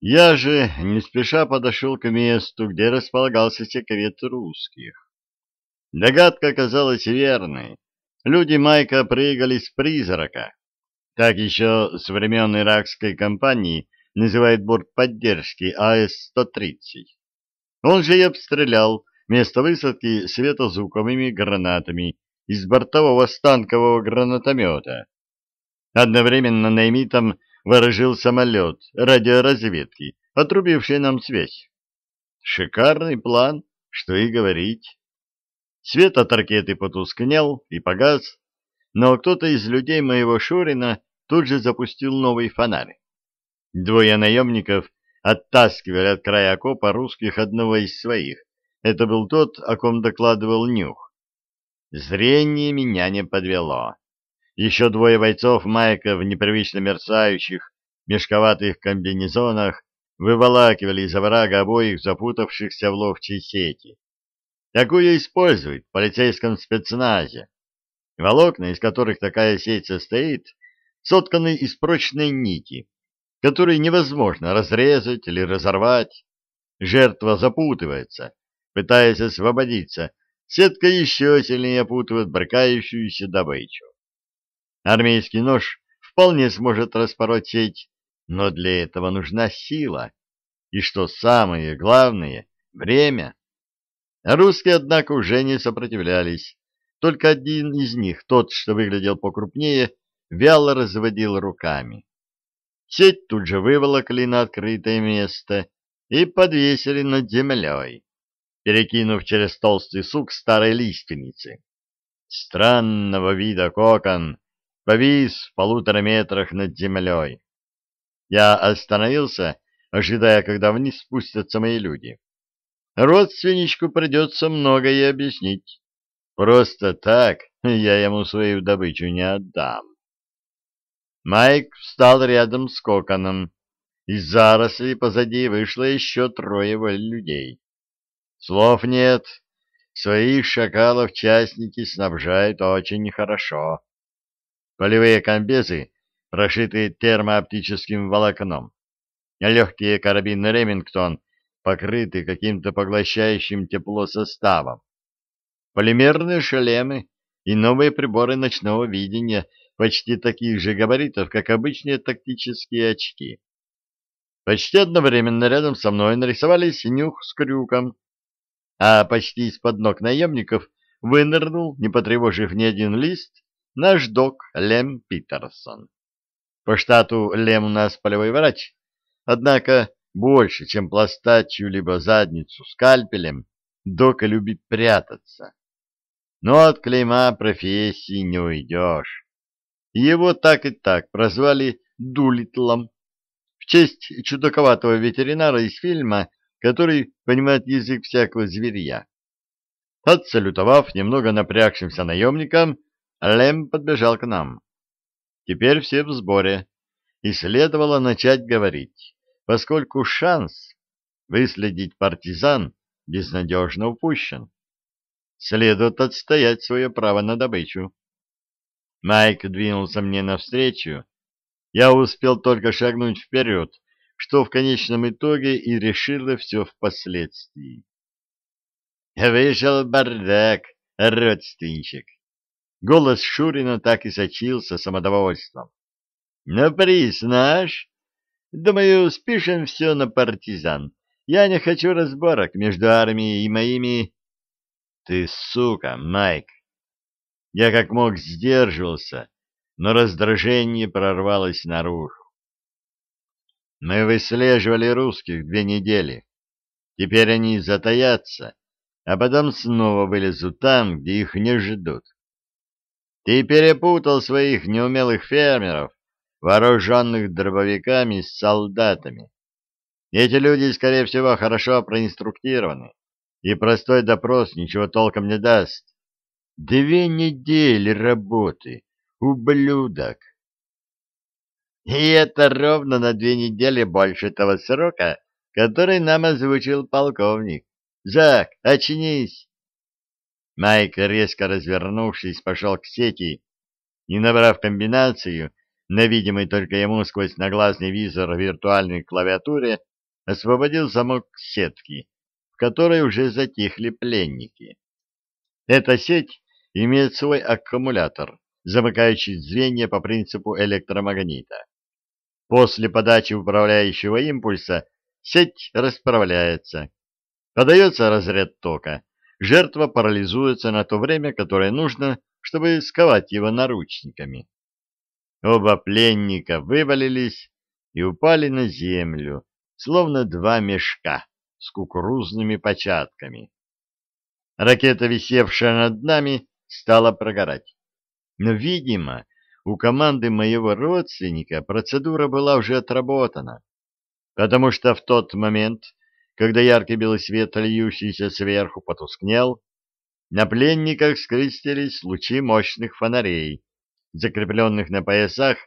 Я же не спеша подошел к месту, где располагался секрет русских. Догадка оказалась верной. Люди Майка прыгали с призрака. Так еще с времен иракской кампании называют борт поддержки АС-130. Он же и обстрелял место высадки светозвуковыми гранатами из бортового станкового гранатомета. Одновременно наймитом ворожил самолет радиоразведки, отрубивший нам связь. Шикарный план, что и говорить. Свет от ракеты потускнел и погас, но кто-то из людей моего Шурина тут же запустил новый фонарь. Двое наемников оттаскивали от края окопа русских одного из своих. Это был тот, о ком докладывал Нюх. Зрение меня не подвело. Еще двое бойцов Майка в непривычно мерцающих, мешковатых комбинезонах выволакивали из оврага обоих запутавшихся в ловчей сети. Такую используют в полицейском спецназе. Волокна, из которых такая сеть состоит, сотканы из прочной нити, которые невозможно разрезать или разорвать. Жертва запутывается, пытаясь освободиться, сетка еще сильнее опутывает брыкающуюся добычу. Армейский нож вполне сможет распороть сеть, но для этого нужна сила. И что самое главное — время. Русские, однако, уже не сопротивлялись. Только один из них, тот, что выглядел покрупнее, вяло разводил руками. Сеть тут же выволокли на открытое место и подвесили над землей, перекинув через толстый сук старой лиственницы. Странного вида кокон повис в полутора метрах над землей. Я остановился, ожидая, когда вниз спустятся мои люди. Родственничку придется многое объяснить. Просто так я ему свою добычу не отдам. Майк встал рядом с коконом. Из зарослей позади вышло еще трое людей. Слов нет. Своих шакалов-частники снабжают очень хорошо. Полевые комбезы прошиты термооптическим волокном. Легкие карабины «Ремингтон» покрыты каким-то поглощающим тепло составом. Полимерные шлемы и новые приборы ночного видения почти таких же габаритов, как обычные тактические очки. Почти одновременно рядом со мной нарисовались нюх с крюком, а почти из-под ног наемников вынырнул, не потревожив ни один лист, наш док Лем Питерсон. По штату Лем у нас полевой врач, однако больше, чем пластать чью-либо задницу скальпелем, дока любит прятаться. Но от клейма профессии не уйдешь. Его так и так прозвали Дулитлом в честь чудаковатого ветеринара из фильма, который понимает язык всякого зверья. Отсалютовав немного напрягшимся наемникам, Лем подбежал к нам. Теперь все в сборе, и следовало начать говорить, поскольку шанс выследить партизан безнадежно упущен. Следует отстоять свое право на добычу. Майк двинулся мне навстречу. Я успел только шагнуть вперед, что в конечном итоге и решило все впоследствии. Вышел бардак, родственничек. Голос Шурина так и сочился самодовольством. «На приз наш? Думаю, спишем все на партизан. Я не хочу разборок между армией и моими...» «Ты сука, Майк!» Я как мог сдерживался, но раздражение прорвалось наружу. Мы выслеживали русских две недели. Теперь они затаятся, а потом снова вылезут там, где их не ждут. Ты перепутал своих неумелых фермеров, вооруженных дробовиками с солдатами. Эти люди, скорее всего, хорошо проинструктированы, и простой допрос ничего толком не даст. Две недели работы, ублюдок! И это ровно на две недели больше того срока, который нам озвучил полковник. Зак, очнись! Майк, резко развернувшись, пошел к сети и, набрав комбинацию, на видимой только ему сквозь наглазный визор виртуальной клавиатуре, освободил замок сетки, в которой уже затихли пленники. Эта сеть имеет свой аккумулятор, замыкающий звенья по принципу электромагнита. После подачи управляющего импульса сеть расправляется. Подается разряд тока. Жертва парализуется на то время, которое нужно, чтобы сковать его наручниками. Оба пленника вывалились и упали на землю, словно два мешка с кукурузными початками. Ракета, висевшая над нами, стала прогорать. Но, видимо, у команды моего родственника процедура была уже отработана, потому что в тот момент, когда яркий белый свет, льющийся сверху, потускнел, на пленниках скрестились лучи мощных фонарей, закрепленных на поясах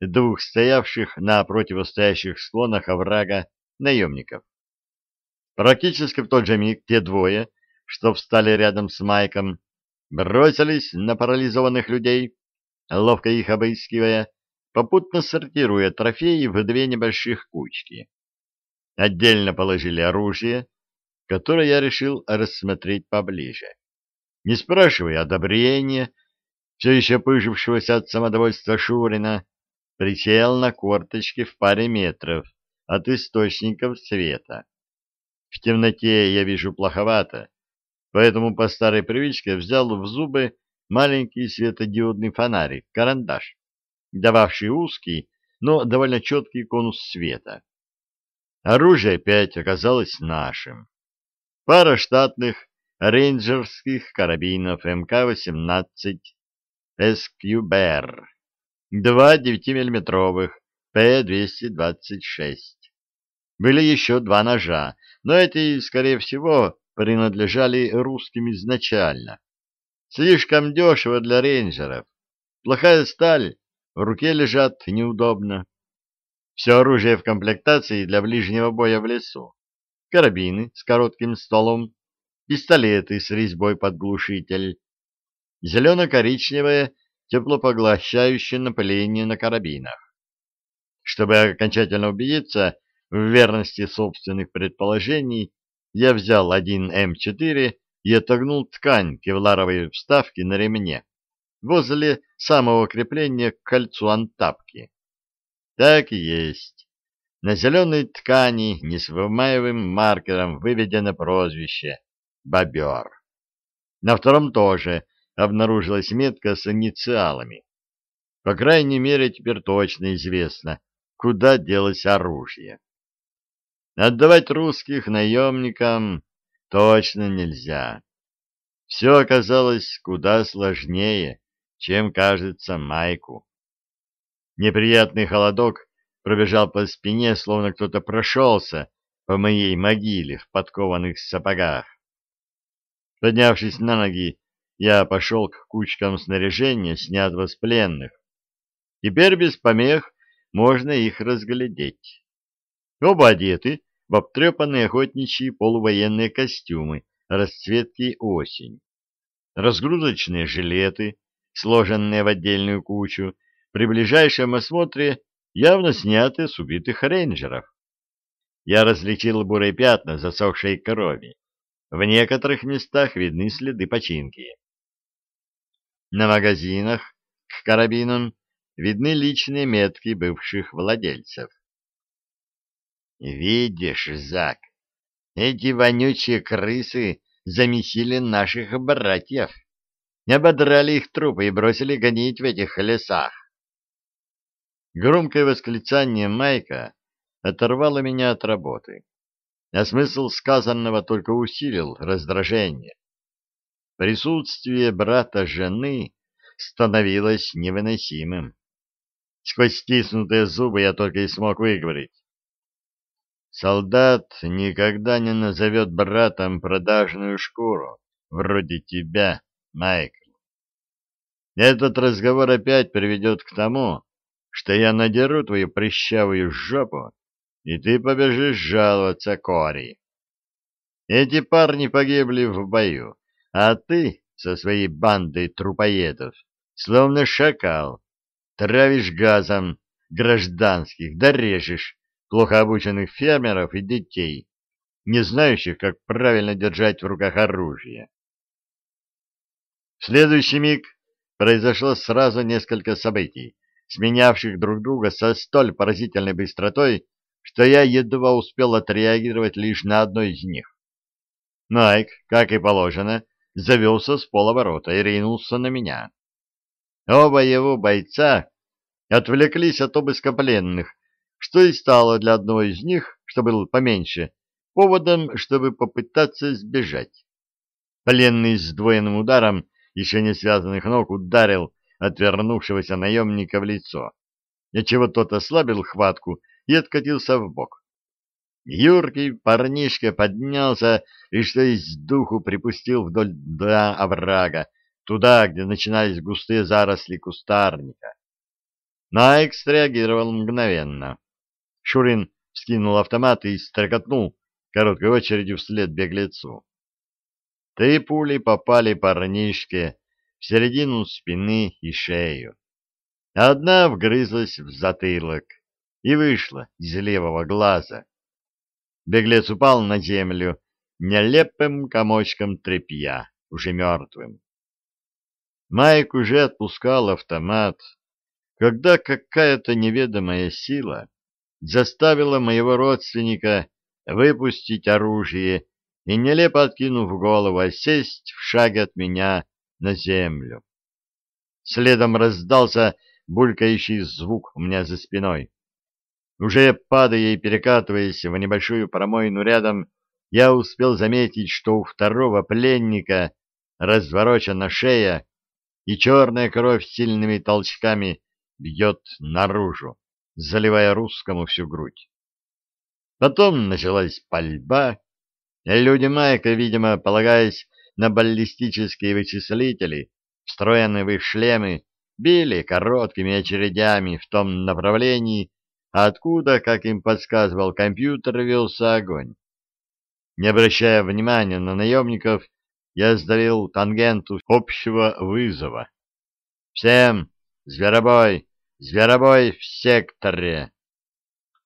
двух стоявших на противостоящих склонах оврага наемников. Практически в тот же миг те двое, что встали рядом с Майком, бросились на парализованных людей, ловко их обыскивая, попутно сортируя трофеи в две небольших кучки. Отдельно положили оружие, которое я решил рассмотреть поближе. Не спрашивая одобрения, все еще пыжившегося от самодовольства Шурина, присел на корточки в паре метров от источников света. В темноте я вижу плоховато, поэтому по старой привычке взял в зубы маленький светодиодный фонарик, карандаш, дававший узкий, но довольно четкий конус света. Оружие опять оказалось нашим. Пара штатных рейнджерских карабинов МК-18 SQBR, два 9-мм П-226. Были еще два ножа, но эти, скорее всего, принадлежали русским изначально. Слишком дешево для рейнджеров. Плохая сталь, в руке лежат неудобно. Все оружие в комплектации для ближнего боя в лесу. Карабины с коротким стволом, пистолеты с резьбой под глушитель, зелено-коричневое теплопоглощающее напыление на карабинах. Чтобы окончательно убедиться в верности собственных предположений, я взял один М4 и отогнул ткань кевларовой вставки на ремне возле самого крепления к кольцу антапки. Так и есть. На зеленой ткани несвымаемым маркером выведено прозвище «Бобер». На втором тоже обнаружилась метка с инициалами. По крайней мере, теперь точно известно, куда делось оружие. Отдавать русских наемникам точно нельзя. Все оказалось куда сложнее, чем кажется Майку. Неприятный холодок пробежал по спине, словно кто-то прошелся по моей могиле в подкованных сапогах. Поднявшись на ноги, я пошел к кучкам снаряжения, снятого с пленных. Теперь без помех можно их разглядеть. Оба одеты в обтрепанные охотничьи полувоенные костюмы расцветки осень. Разгрузочные жилеты, сложенные в отдельную кучу, при ближайшем осмотре явно сняты с убитых рейнджеров. Я различил бурые пятна засохшей крови. В некоторых местах видны следы починки. На магазинах к карабинам видны личные метки бывших владельцев. «Видишь, Зак, эти вонючие крысы замесили наших братьев, ободрали их трупы и бросили гонить в этих лесах». Громкое восклицание Майка оторвало меня от работы, а смысл сказанного только усилил раздражение. Присутствие брата жены становилось невыносимым. Сквозь стиснутые зубы я только и смог выговорить. Солдат никогда не назовет братом продажную шкуру, вроде тебя, Майкл. Этот разговор опять приведет к тому, что я надеру твою прыщавую жопу, и ты побежишь жаловаться Кори. Эти парни погибли в бою, а ты со своей бандой трупоедов, словно шакал, травишь газом гражданских, да режешь плохо обученных фермеров и детей, не знающих, как правильно держать в руках оружие. В следующий миг произошло сразу несколько событий, сменявших друг друга со столь поразительной быстротой, что я едва успел отреагировать лишь на одно из них. Найк, как и положено, завелся с полоборота и ринулся на меня. Оба его бойца отвлеклись от обыска пленных, что и стало для одного из них, что был поменьше, поводом, чтобы попытаться сбежать. Пленный с двойным ударом еще не связанных ног ударил отвернувшегося наемника в лицо, отчего тот ослабил хватку и откатился в бок. Юркий парнишка поднялся и что из духу припустил вдоль дна оврага, туда, где начинались густые заросли кустарника. Найк среагировал мгновенно. Шурин скинул автомат и стрекотнул короткой очередью вслед беглецу. Три пули попали парнишке в середину спины и шею. Одна вгрызлась в затылок и вышла из левого глаза. Беглец упал на землю нелепым комочком тряпья, уже мертвым. Майк уже отпускал автомат, когда какая-то неведомая сила заставила моего родственника выпустить оружие и, нелепо откинув голову, сесть в шаге от меня на землю. Следом раздался булькающий звук у меня за спиной. Уже падая и перекатываясь в небольшую промойну рядом, я успел заметить, что у второго пленника разворочена шея, и черная кровь сильными толчками бьет наружу, заливая русскому всю грудь. Потом началась пальба. Люди Майка, видимо, полагаясь на баллистические вычислители, встроенные в их шлемы, били короткими очередями в том направлении, откуда, как им подсказывал компьютер, велся огонь. Не обращая внимания на наемников, я сдавил тангенту общего вызова. «Всем! Зверобой! Зверобой в секторе!»